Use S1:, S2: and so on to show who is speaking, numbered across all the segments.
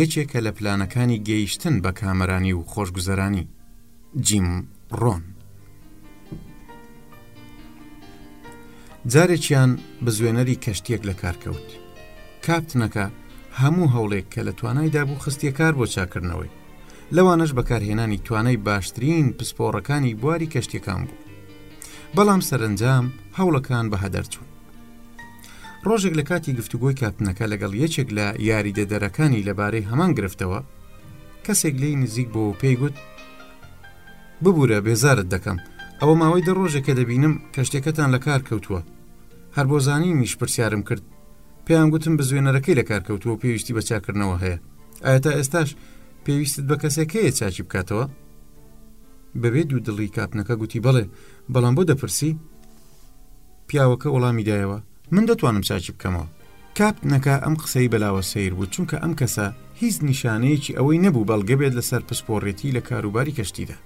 S1: یەکێکە لە پلانەکانی گەیشتن بە کامەرانی و خۆشگوزەرانی جیم ڕۆن جارێکیان بزوێنەری کەشتێک لە کارکەوت کاپتنەکە هەموو هەوڵێک کە لە توانایدا بوو خستیە کار بۆ چاکردنەوەی لەوانەش بەکارهێنانی توانای باشترین پسپۆڕەکانی بواری کەشتەکان بوو بەڵام سەرنجام هەوڵەکان بە هەدەرچوون ڕۆژێک لە کاتی گفتوگۆی کاپتنەکە لەگەڵ یەکێک لە یاریدەدەرەکانی لەبارەی هەمان گرفتەوە کەسێک لی نزیک بۆ پێی گوت ببوورە بێزارت دەکەم ئەوە ماوەی دە ڕۆژێک کە دەبینم کە شتێکەتان لە کار کەوتووە هەر بۆ زانینیش پرسیارم کرد پێیان گوتم بزوێنەرەکەی لە کار کەوتووە پێویستی بە چاکردنەوە هەیە ئایا تا ئێستاش پێویستت بە کەسێک هەیە چاچی بکاتەوە بەبێ دوو دڵی کاپنەکە گوتی بڵێ بەڵام بۆ دەپرسی پیاوەکە وەڵامی دایەوە، من دەتوانم چاکی بکەمەوە. کاپتنەکە ئەم قسەی بەلاوە سەیر بوو، چونکە ئەم کەسە هیچ نیشانەیەکی ئەوەی نەبوو بەڵگە بێت لەسەر پسپۆڕێتی لە کاروباری کەشتیدا.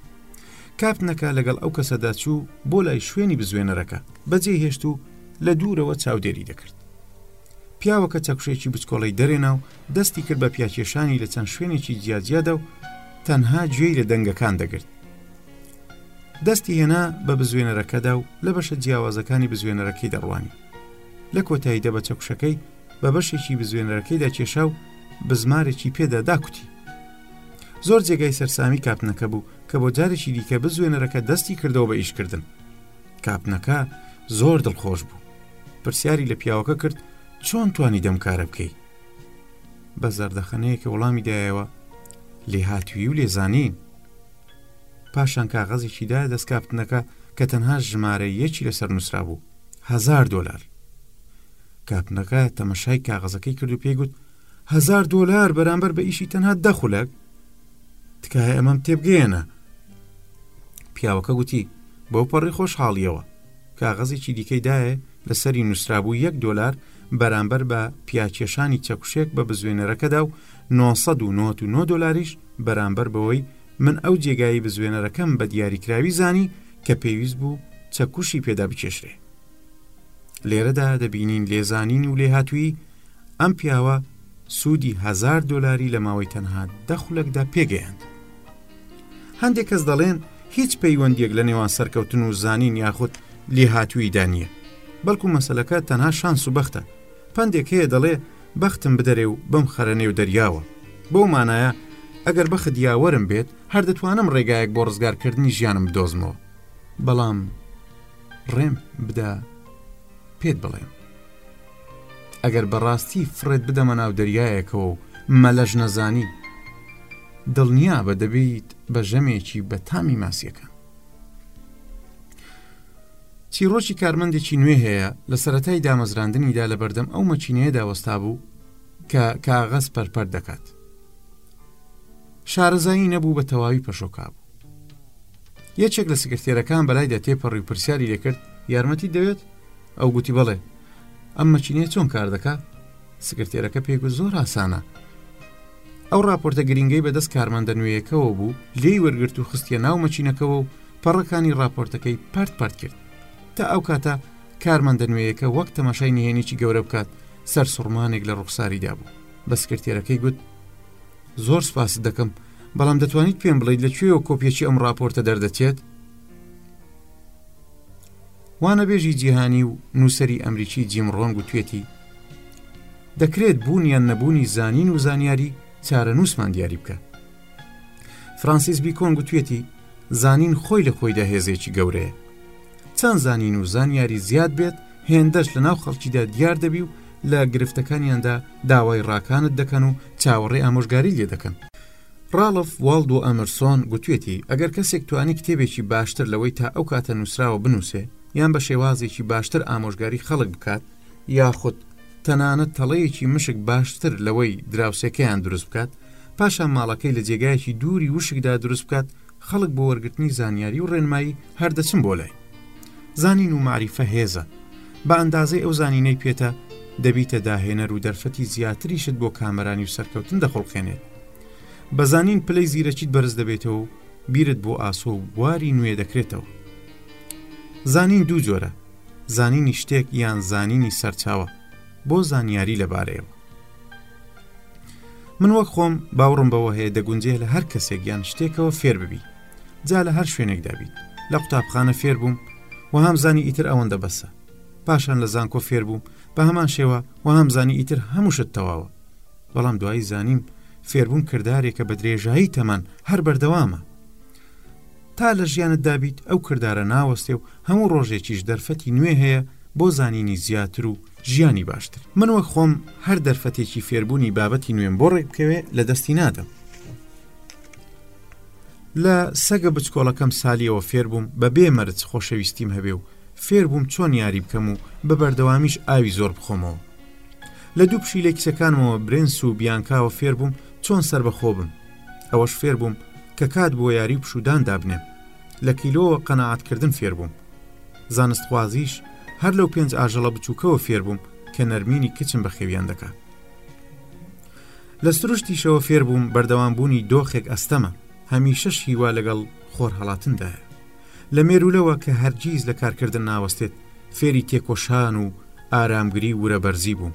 S1: کاپتنەکە لەگەڵ ئەو کەسەدا چوو بۆ لای شوێنی بزوێنەرەکە، بەجێی هێشت و لە دوورەوە چاودێری دەکرد. پیاوەکە چەکوشێکی بچکۆڵەی دەرێنا و دەستی کرد بە پیاکێشانی لە چەند شوێنێکی جیاجیادا و تەنها گوێی لە دەنگەکان دەگرت. دەستی هێنا بە بزوێنەرەکەدا و لە بەشە جیاوازەکانی بزوێنەرەکەی دەڕوانی لە کۆتاییدا بە چەکوشەکەی بە بەشێکی بزوێنەرەکەیدا کێشا و بزمارێکی پێدا داکوتی زۆر جێگای سەررسامی کاپنەکە بوو کە بۆ جارێکی دیکە بزوێنەرەکە دەستی کردەوە بە ئیشکردن کاپنەکە زۆر دڵخۆش بوو پرسیاری لە پیاوەکە کرد چۆن توانی دەمکارە بکەی بە زەردەخەنەیەکە وەڵامی دایەوە لێهاتوی و لێزانین پاشان کاغەزێکی دایە دەست کاپتنەکە کە تەنها ژمارە یەکی لەسەر نووسرا بوو هزار دلار کاپنەکە تەمەشای کاغەزەکەی کرد و پێی گوت هزار دلار بەرامبەر بە ئیشی تەنها دەخولەک تکایە ئەمەم تێبگەیەنە پیاوەکە گوتی بەو پەڕی خۆشحاڵیەوە کاغەزێکی دیکەی دایە لەسەری نووسرابوو یەک دلار بەرامبەر بە پیاکێشانی چەکوشێک بە بزوێنەرەکەدا و 999 دلاریش بەرامبەر بەوەی من ئەو جێگایی بزوێنەرەکەم بە دیاریکراوی زانی کە پێویست بوو چەکوشی پێدا بکێشرێ لێرەدا دەبینین لێزانین و لێهاتووی ئەم پیاوە سوودی هزار دلاری لە ماوەی تەنها دەخولەکدا پێگەیاند هەندێک کەس دەڵێن هیچ پەیوەندیەک لە نێوان سەرکەوتن و زانین یاخود لێهاتووی دانیە بەڵکو مەسلەکە تەنها شانس و بەختە پەندێک هەیە دەڵێ، بەختم بدەرێ و بمخەرە نێو دەریاوە، بەو مانایە ئەگەر بەخت یاوەرم بێت، هەر دەتوانم ڕێگایەک بۆ ڕزگارکردنی ژیانم بدۆزمەوە، بەڵام ڕێم بدە پێت بڵێم. ئەگەر بە ڕاستی فڕێت بدەمە ناو دەریایەکەوە و مەلەش نەزانی، دڵنیابە دەبیت بە ژەمێکی بە تامی ماسییەکان. چیڕۆکی کارمەندێکی نوێ هەیە لە سەتای دامەزراندنیدا لە بەردەم ئەو مەچینەیەدا وەستا بوو کە کاغەز پەرپەر دەکات شارەزایی نەبوو بە تەواوی پەشۆکا بوو یەکێک لە سکرتێرەکان بەلایدا تێپەڕی و پرسیاری لەکرد یارمەتی دەوێت ئەو گوتی بڵێ ئەم مەچینەیە چۆن کار دەکات سکرتێرەکە پێی گوت زۆر ئاسانە ئەو ڕاپۆرتە گرینگەی بەدەست کارمەندە نوێیەکەوە بوو، لێی وەرگرت و خستیە ناو مەچینەکەوە و پەڕەکانی ڕاپۆرتەکەی پەرت پەرت کرد. تا ئەو کاتە کارمەندە نوێیەکە وەک تەماشای نهێنیی گەورە بکات، سەرسوڕمانێک لە ڕوخساریدا بوو. بە سکرتێرەکەی گوت، زۆر سوپاست دەکەم، بەڵام دەتوانیت پێم بڵێیت لە کوێیەوە کۆپیەکی ئەم ڕاپۆرتە دەردەچێت؟ وانەبێژی جیهانی و نووسەری ئەمریکی جیم ڕۆن گوتوێتی دەکرێت بوون یان نەبوونی زانین و زانیاری چارەنووسمان دیاری بکە فرانسیس بیکۆن گوتوێتی زانین خۆی لە خۆیدا هێزێکی گەورەیە چەند زانین و زانیاری زیاد بێت هێندەش لە ناو خەڵکیدا دیار دەبی و لە گرفتەکانیاندا داوای ڕاکانت دەکەن و چاوەڕێ ئامۆژگاری لێ دەکەن ڕاڵف واڵدۆ ئەمەرسۆن گوتوێتی، ئەگەر کەسێک توانی کتێبێکی باشتر لەوەی تا ئەو کاتە نووسراوە بنووسێ، یان بە شێوازێکی باشتر ئامۆژگاری خەڵک بکات، یاخود تەنانەت تەڵەیەکی مشک باشتر لەوەی دراوسێکەیان دروست بکات، پاشان ماڵەکەی لە جێگایەکی دووری وشکدا دروست بکات، خەڵک بۆ وەرگرتنی زانیاری و ڕێنمایی هەر دەچن بۆ لای. زانین و مەعریفە هێزە. بە ئەندازەی ئەو زانینەی پێتە، دەبیتە داهێنەر و دەرفەتی زیاتریشت بۆ کامەرانی و سەرکەوتن دەخوڵقێنێت. بە زانین پلەی زیرەکیت بەرز دەبێتەوە و بیرت بۆ ئاسۆ و بواری نوێ دەکرێتەوە زانین دوو جۆرە زانینی شتێک یان زانینی سەرچاوە بۆ زانیاری لەبارەیەوە من وەک خۆم باوڕم بەوە هەیە دەگونجێ لە هەر کەسێک یان شتێکەوە فێر ببی جا لە هەر شوێنێک دابیت لە قوتابخانە فێر بووم و هەمزانی ئیتر ئەوەندە بەسە پاشان لە زانکۆ فێر بووم بە هەمان شێوە و هەمزانی ئیتر هەمووشت تەواوە بەڵام دوایی زانیم فێربوون کردارێکە بە درێژایی تەمان هەر بەردەوامە تا لە ژیانت دابیت ئەو کردارە ناوەستێ و هەموو ڕۆژێکیش دەرفەتی نوێ هەیە بۆ زانینی زیاتر و ژیانی باشتر من وە خۆم هەر دەرفەتێکی فێربوونی بابەتی نوێن بۆ ڕێک بکەوێ لە دەستی نادەم لە سەگە بچکۆڵەکەم سالیەوە فێربووم بە بێ مەرج خۆشەویستیم هەبێ و فێربووم چۆن یاری بکەم و بە بەردەوامیش ئاوی زۆر بخۆمەوە لە دوو پشیلەی کچەکانمەوە برنس و بیانکاوە فێربووم چۆن سربەخۆ بم ئەوەش فێربووم کە کات بۆ یاری و پشودان دابنێم لە کیلۆوە قەنەعاتکردن فێربووم زانستخوازیش هەر لەو پێنج ئاژەڵە بچووکەوە فێربووم کە نەرمینی کچم بە خێویان دەکات لە سروشتیشەوە فێربووم بەردەوام بوونی دۆخێک ئەستەمە هەمیشەش هیوا لەگەڵ خۆر هەڵاتندایە لە مێرولەوە کە هەرگیز لە کارکردن ناوەستێت فێری تێکۆشان و ئارامگری و ورەبەرزی بووم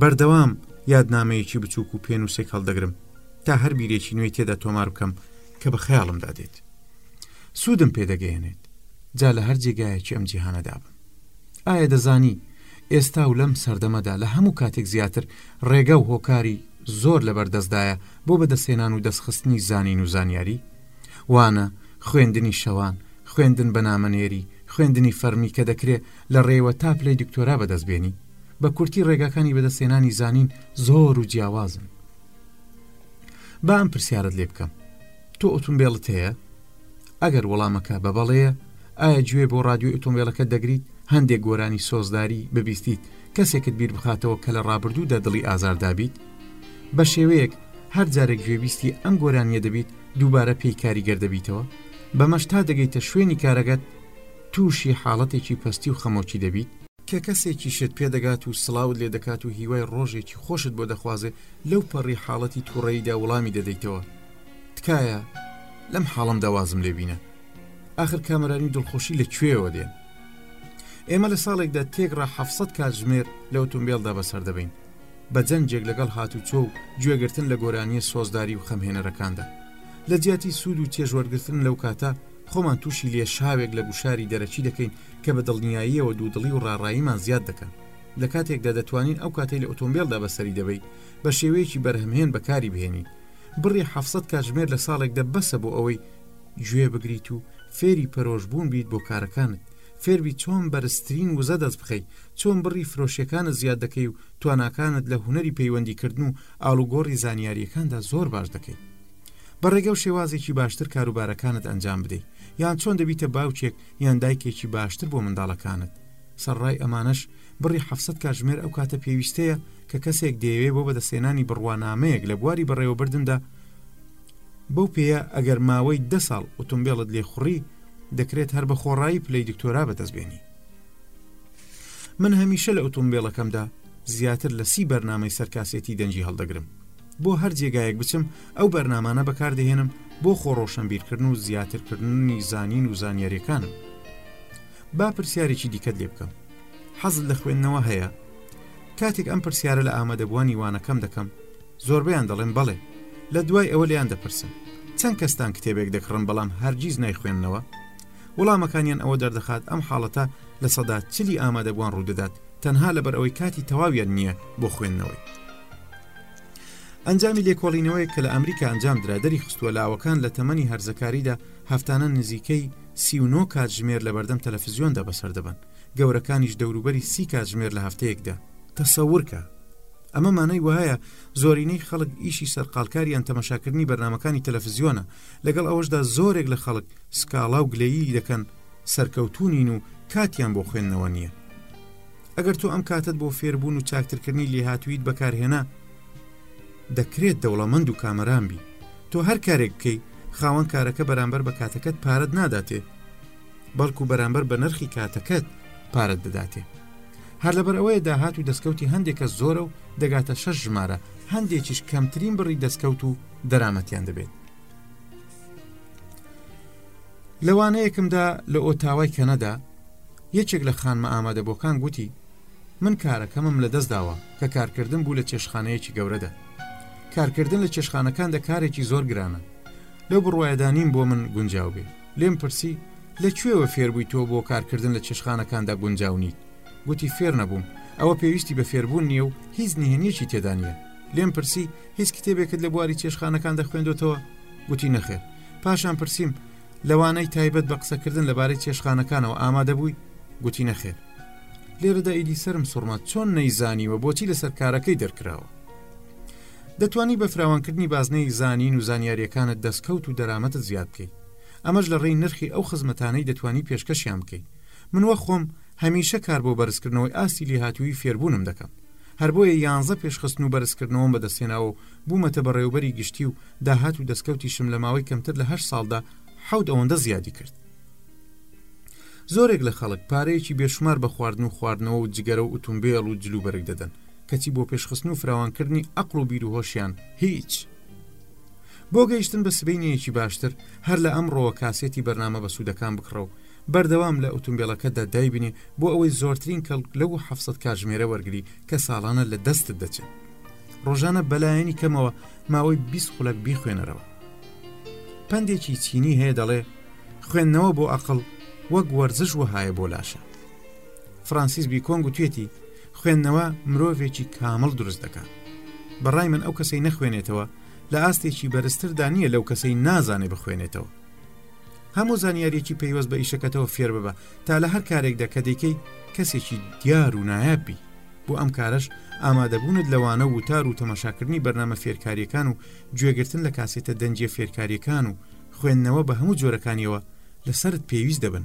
S1: بەردەوام یادنامەیەکی بچووک و پێنووسێک هەڵدەگرم تا هەر بیرێکی نوێی تێدا تۆمار بکەم کە بە خەیاڵمدا دێت سوودم پێدەگەیەنێت جا لە هەر جێگایەکی ئەم جیهانەدا بم ئایا دەزانی ئێستا و لەم سەردەمەدا لە هەموو کاتێک زیاتر ڕێگە و هۆکاری زۆر لەبەردەستدایە بۆ بەدەستێنان و دەستخستنی زانین و زانیاری وانە، خوێندنی شەوان، خوێندن بە نامەنێری، خوێندنی فەرمی کە دەکرێ لە ڕێیەوە تا پلەی دکتۆرا بەدەست بێنی. بە کورتی ڕێگاکانی بەدەستهێنانی زانین زۆر و جیاوازن. با ئەم پرسیارەت لێ بکەم، تۆ ئۆتومبێڵت هەیە؟ ئەگەر وەڵامەکە بە بەڵێیە، ئایا گوێ بۆ ڕادیۆی ئۆتۆمبێلەکەت دەگریت، هەندێک گۆرانی سۆزداری ببیستیت، کەسێکت بیر بخاتەوە کە لە ڕابردوودا دڵی ئازار دابیت؟ بە شێوەیەک هەر جارێک گوێبیستی ئەم گۆرانییە دەبیت، دووبارە پێی کاریگەر دەبیتەوە بەمەش تا دەگەیتە شوێنی کارەگەت تووشی حاڵەتێکی پەستی و خەمۆکی دەبیت، کە کەسێکی شت پێدەگات و سڵاوت لێ دەکات و هیوای ڕۆژێکی خۆشت بۆ دەخوازێ لەو پەڕی حاڵەتی توڕەییدا وڵامی دەدەیتەوە تکایە لەم حاڵەمدا وازم لێ بینە ئاخر کامەرانی دڵخۆشی لە کوێوە دێن ئێمە لە ساڵێکدا تێکڕا حەفسەت کاتژمێر لە ئۆتۆمبێلدا بەسەر دەبەین بە جەنجێک لەگەڵ هاتوچۆ و گوێگرتن لە گۆرانییە سۆزداری و خەمهێنەرەکاندا. لە جیاتی سوود و چێژوەرگرتن لەو کاتە، خۆمان تووشی لێشاوێک لە گوشاری دەرەکی دەکەین کە بە دڵنیاییەوە دوودڵی و ڕاڕاییمان زیاد دەکەن. لە کاتێکدا دەتوانین ئەو کاتەی لە ئۆتۆمبێلدا بەسەری دەبەیت بە شێوەیەکی بەرهەمهێن بەکاری بهێنیت. بڕی حەفت سەد کاتژمێر لە ساڵێکدا بەسە بۆ ئەوەی گوێ بگریت و فێری پەرۆشبوون بیت بۆ کارەکانت. فێربی چۆن بەرزترین وزە دەست بخەی، چۆن بڕی فرۆشیەکانت زیاد دەکەی و تواناکانت لە هونەری پەیوەندی کردن و ئاڵوگۆڕی زانیاریەکاندا زۆر باش دەکەی بە ڕێگەو شێوازێکی باشتر کاروبارەکانت ئەنجام بدەی یان چۆن دەبیتە باوکێک یان دایکێکی باشتر بۆ منداڵەکانت سەرڕای ئەمانەش بڕی حەفسەت کاژمێر ئەو کاتە پێویستەیە کە کەسێک دەیەوێ بۆ بەدەستێنانی بڕوانامەیەک لە بواری بەڕێوەبردندا بەو پێیە ئەگەر ماوەی دە ساڵ ئۆتۆمبێڵت لێ خوڕی دەکرێت هەر بە خۆڕایی پلەی دکتۆرا بەدەست بێنی من هەمیشە لە ئۆتۆمبێڵەکەمدا زیاتر لە سی بەرنامەی سەرکاسێتی دەنجی هەڵدەگرم بۆ هەر جێگایەک بچم ئەو بەرنامانە بەکاردەهێنم بۆ خۆڕۆشنبیرکردن و زیاترکردنی زانین و زانیاریەکانم با پرسیارێکی دیکەت لێ بکەم حەزت لە خوێندنەوە هەیە کاتێک ئەم پرسیارە لە ئامادەبووانی وانەکەم دەکەم زۆربەیان دەڵێن بەڵێ، لە دوای ئەوە لێیان دەپرسن، چەند کەستان کتێبێک دەکڕن بەڵام هەرگیز نایخوێننەوە؟ وڵامەکانیان ئەوە دەردەخات ئەم حاڵەتە لە سەدا چلی ئامادەبووان ڕوودەدات تەنها لەبەر ئەوەی کاتی تەواویان نییە بۆ خوێندنەوەی. ئەنجامی لێکۆڵینەوەیەک کە لە ئەمریکا ئەنجام درا دەریخستووە لاوەکان لە تەمەنی هەرزەکاریدا هەفتانە نزیکەی سی و نۆ کاتژمێر لە بەردەم تەلەفزیۆندا بەسەر دەبەن گەورەکانیش دەوروبەری سی کاتژمێر لە هەفتەیەکدا تەسەورکە ئەمە مانای وایە زۆرینەی خەڵک ئیشی سەرقالکاریان تەمەشاکردنی بەرنمەکانی تەلەفزیۆنە لەگەڵ ئەوەشدا زۆرێک لە خەڵک سکاڵا و گلەیی دەکەن سەرکەوتونین و کاتیان بۆ خوێندنەوە نییە ئەگەر تۆ ئەم کاتت بۆ فێربوون و چاکترکردنی لێهاتویت بەکارهێنا دەکرێت دەوڵەمەند و کامەران بی تۆ هەر کارێک بکەی خاوەن کارەکە بەرامبەر بە کاتەکەت پارەت ناداتێ بەڵکو بەرامبەر بە نرخی کاتەکەت پارەت بداتێ هەر لەبەر ئەوەیە داهات و دەستکەوتی هەندێکە زۆرە و دەگاتە شەش ژمارە هەندێکیش کەمترین بڕی دەستکەوت و دەرامەتیان دەبێت لەوانەیەکمدا لە ئۆتاوای کەنەدا یەکێک لە خانمە ئامادەبووەکان گوتی من کارەکەمم لە دەست داوە کە کارکردن بوو لە چێشخانەیەکی گەورەدا کارکردن لە چێشخانەکاندا کارێکی زۆر گرانە لەو بڕواایەدانیم بۆ من گونجاو بێ لێم پرسی لە کوێوە فێربووی تۆ بۆ کارکردن لە چێشخانەکاندا گونجاو نیت گوتی فێر نەبووم ئەوە پێویستی بە فێربوون نییە و هیچ نهێنیەکی تێدا نییە لێم پرسی هیچ کتێبێکت لە بواری چێشخانەکان دەخوێندۆتەوە گوتی نەخێر پاشان پرسییم لەوانەی تایبەت بە قسەکردن لەبارەی چێشخانەکانەوە ئامادەبووی گوتی نەخێر لێرەدا ئیدی سرم سوڕما چۆن نەیزانیوە بۆچی لەسەر کارەکەی دەرکراوە دەتوانی بە فراوانکردنی بازنەی زانین و زانیارییەکانت دەستکەوت و دەرامەتت زیاد بکەی ئەمەش لە ڕێی نرخی ئەو خزمەتانەی دەتوانی پێشکەشیان بکەی من وەک خۆم هەمیشە کار بۆ بەرزکردنەوەی ئاستی لێهاتوویی فێربوونم دەکەم هەر بۆیە یانزە پێشخستن و بەرزکردنەوەم بەدەستهێناوە و بوومەتە بەڕێوەبەری گشتی و داهات و دەستکەوتیشم لە ماوەی کەمتر لە هەشت ساڵدا حەوت ئەوەندە زیادی کرد زۆرێک لە خەڵک پارەیەکی بێشومار بە خواردن و خواردنەوە و جگەرە و ئوتومبێڵ و جلوبەرگ دەدەن کەچی بۆ پێشخستن و فراوانکردنی ئەقڵ و بیر و هۆشیان هیچ بۆ گەیشتن بە سبینەیەکی باشتر هەر لە ئەمڕۆوە کاسێتی بەرنامە بەسوودەکان بکڕە و بەردەوام لە ئۆتومبیلەکەدا دایبنی بۆ ئەوەی زۆرترین کەڵک لەو حەفسەت کاتژمێرە وەرگری کە ساڵانە لە دەستت دەچێت ڕۆژانە بەلایەنی کەمەوە ماوەی 20 خولک بیخوێنەرەوە پندێکی چینی هەیە دەڵێ خوێندنەوە بۆ ئەقل وەک وەرزش وهایە بۆ لاشە فرانسیس بیکۆنگ و توێتی خوێندنەوە مرۆڤێکی کامڵ دروست دەکات بەڕای من ئەو کەسەی نەخوێنێتەوە لە ئاستێکی بەرزتردا نییە لەو کەسەی نازانێ بخوێنێتەوە هەموو زانیارێکی پەیوەست بە ئیشەکەتەوە فێر ببە تا لە هەر کارێکدا کە دەیکەی کەسێکی دیار و نایابی بۆ ئەم کارش ئامادەبوونت لەوانە وتار و تەماشاکردنی بەرنامە فێرکاریەکان و گوێگرتن لە کاسێتە دەنجە فێرکاریەکان و خوێندنەوە بە هەموو جۆرەکانیەوە لەسرت پێویست دەبن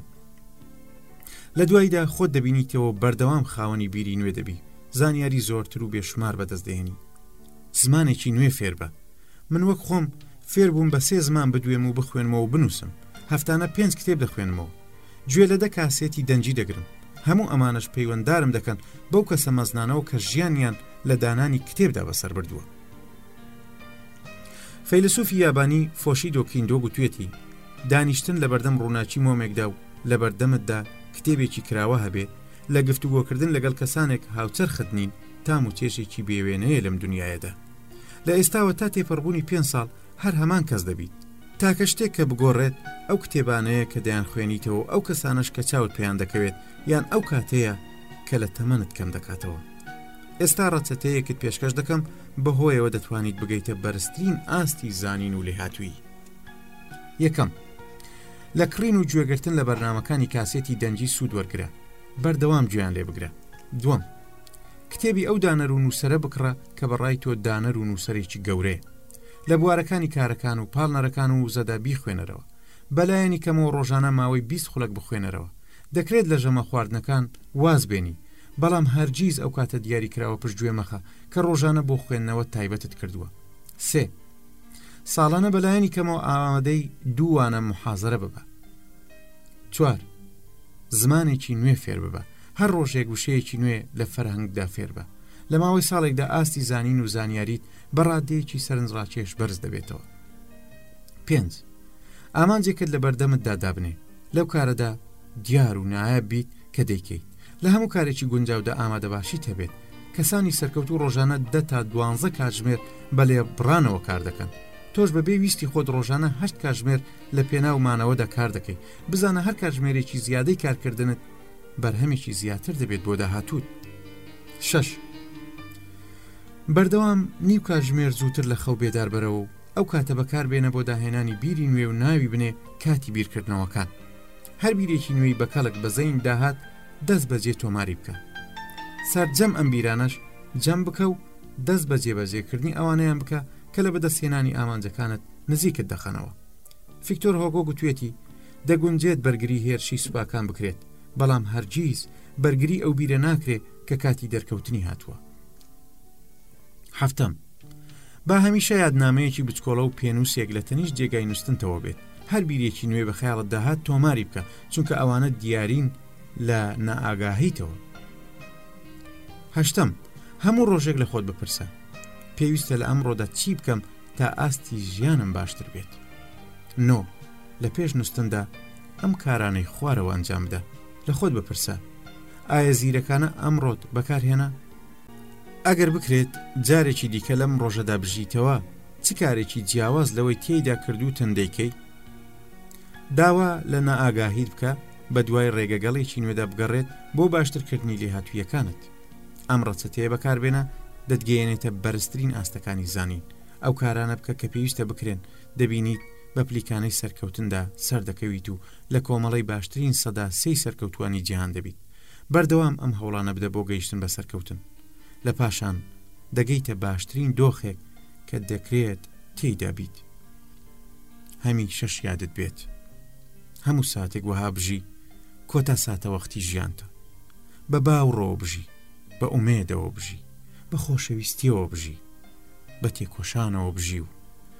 S1: لە دواییدا خۆت دەبینیتەوە بەردەوام خاوەنی بیری نوێ دەبی زانیاری زۆرتر و بێشمار بەدەست دێنی زمانێکی نوێ فێربە من وەک خۆم فێر بووم بە سێ زمان بدوێم و بخوێنمەوە بنووسم هەفتانە پێنج کتێب دەخوێنمەوە گوێ لە دە کاسێتی دەنجی دەگرم هەموو ئەمانش پەیوەنددارم دەکەن بەو کەسە مەزنانەوە کە ژیانیان لە دانانی کتێبدا بەسەر بردووە فەیلەسوفی یابانی فۆشیدۆ کیندۆ گوتوێتی دانیشتن لە بەردەم ڕووناکی مۆمێکدا و لە بەردەمتدا کتێبێکی کراوە هەبێ لە گفتوگۆکردن لەگەڵ کەسانێک هاوچەرخت نین تام و چێشێکی بێوێنەیە لەم دنیاەدا لە ئێستاوە تا تێپەڕبوونی پێ ساڵ هەر هەمان کەس دەبیت تاکە شتێک کە بگۆڕێت ئەو کتێبانەیە کە دەیان خوێنیتەوە ئەو کەسانش کە چاوت پێیان دەکەوێت یان ئەو کاتەیە کە لە تەمەنت کەم دەکاتەوە ئێستا ڕەچەتەیەکت پێشکەش دەکەم بەهۆیەوە دەتوانیت بگەیتە بەرزترین ئاستی زانین و لێهاتووی یەکەم لە کڕین و گوێگرتن لە بەرنمەکانی کاسێتی دەنگی سوود وەرگرە بەردەوام گوێیان لێ بگرە دووەم کتێبی ئەو دانەر و نووسرە بکڕە کە بەڕای تۆ دانەر و نووسەرێکی گەورەیە لە بوارەکانی کارەکان و پاڵنەرەکان و وزەدا بیخوێنەرەوە بەلایەنی کەمەوە ڕۆژانە ماوەی 20 خولەک بخوێنەرەوە دەکرێت لە ژەمە خواردنەکان واز بێنی، بەڵام هەرگیز ئەو کاتە دیاریکراوە پشت گوێ مەخە کە ڕۆژانە بۆ خوێندنەوەت تایبەتت کردووە. سێ. ساڵانە بە لایەنی کەمەوە ئامادەی دوو وانە موحازەرە ببە. چوار. زمانێکی نوێ فێر ببە، هەر ڕۆژێک وشەیەکی نوێ لە فەرهەنگدا فێر بە. لە ماوەی ساڵێکدا ئاستی زانین و زانیاریت بە ڕاددەیەکی سەرنجڕاکێش بەرز دەبێتەوە. پێنج. ئامانجێکت لە بەردەمتدا دابنێ، لەو کارەدا دیار و نایاب بیت کە دەیکەیت، لە هەموو کارێکی گونجاودا ئامادەباشیت هەبێت، کەسانی سەرکەوتوو ڕۆژانە دە تا دوانزە کاتژمێر بەلێبڕانەوە کار دەکەن، تۆش بەبێ ویستی خۆت ڕۆژانە هەشت کاتژمێر لە پێناو مانەوەدا کار دەکەیت، بزانە هەر کاتژمێرێکی زیادەی کارکردنت بەرهەمێکی زیاتر دەبێت بۆ داهاتووت. شەش. بەردەوام نیو کاتژمێر زووتر لە خەو بێدار بەرەوە و ئەو کاتە بەکار بێنە بۆ داهێنانی بیری نوێ و ناوی بنێ کاتی بیرکردنەوەکان هەر بیرێکی نوێی بە کەڵک بەزەین داهات دەست بەجێ تۆماری بکە سەرجەم ئەم بیرانەش جەم بکە و دەست بە جێبەجێکردنی ئەوانەیان بکە کە لە بەدەستهێنانی ئامانجەکانت نزیکت دەخەنەوە فکتۆر هۆگۆ گوتوێتی دەگونجێت بەرگری هێرشی سوپاکان بکرێت بەڵام هەرگیز بەرگری ئەو بیرە ناکرێت کە کاتی دەرکەوتنی هاتووە هەفتم با هەمیشە یادنامەیەکی بچکۆڵە و پێنووسێک لە تەنیشت جێگای نووسنتەوە بێت هەر بیرێکی نوێ بە خیاڵت داهات تۆماری بکە چونکە ئەوانە دیارین لە نائاگاهیتەوە هەشتم هەموو ڕۆژێک لە خۆت بپرسە پێویستە لە ئەمڕۆدا چی بکەم تا ئاستی ژیانم باشتر بێت نۆ لە پێش نووسندا ئەم کارانەی خوارەوە ئەنجام بدە لە خۆت بپرسە ئایا زیرەکانە ئەمڕۆت بەکارهێنا ئەگەر بکرێت جارێکی دیکە لەم ڕۆژەدا بژیتەوە چ کارێکی جیاواز لەوەی تێیدا کردوتن دەیکەی داوا لە نائاگاهیت بکە بە دوای ڕێگەگەڵێکی نوێدا بگەڕێت بۆ باشترکردنی لێهاتوویەکانت ئەم ڕەچەتەیە بەکاربێنە دەتگەیەنێتە بەرزترین ئاستەکانی زانین ئەو کارانە بکە کە پێویستە بکرێن دەبینیت بە پلیکانەی سەرکەوتندا سەردەکەویت و لە کۆمەڵی باشترین سەدا سی سەرکەوتوانی جیهان دەبیت بەردەوام ئەم هەوڵانە بدە بۆ گەیشتن بە سەرکەوتن لە پاشان دەگەیتە باشترین دۆخێک کە دەکرێت تێیدا بیت هەمی شەش یادت بێت هەموو ساتێک وەها بژی کۆتا ساتەوەختی ژیانتە بە باوڕۆ بژی بە ئومێدەوە بژی بە خۆشەویستیەوە بژی بە تێکۆشانەوە بژی و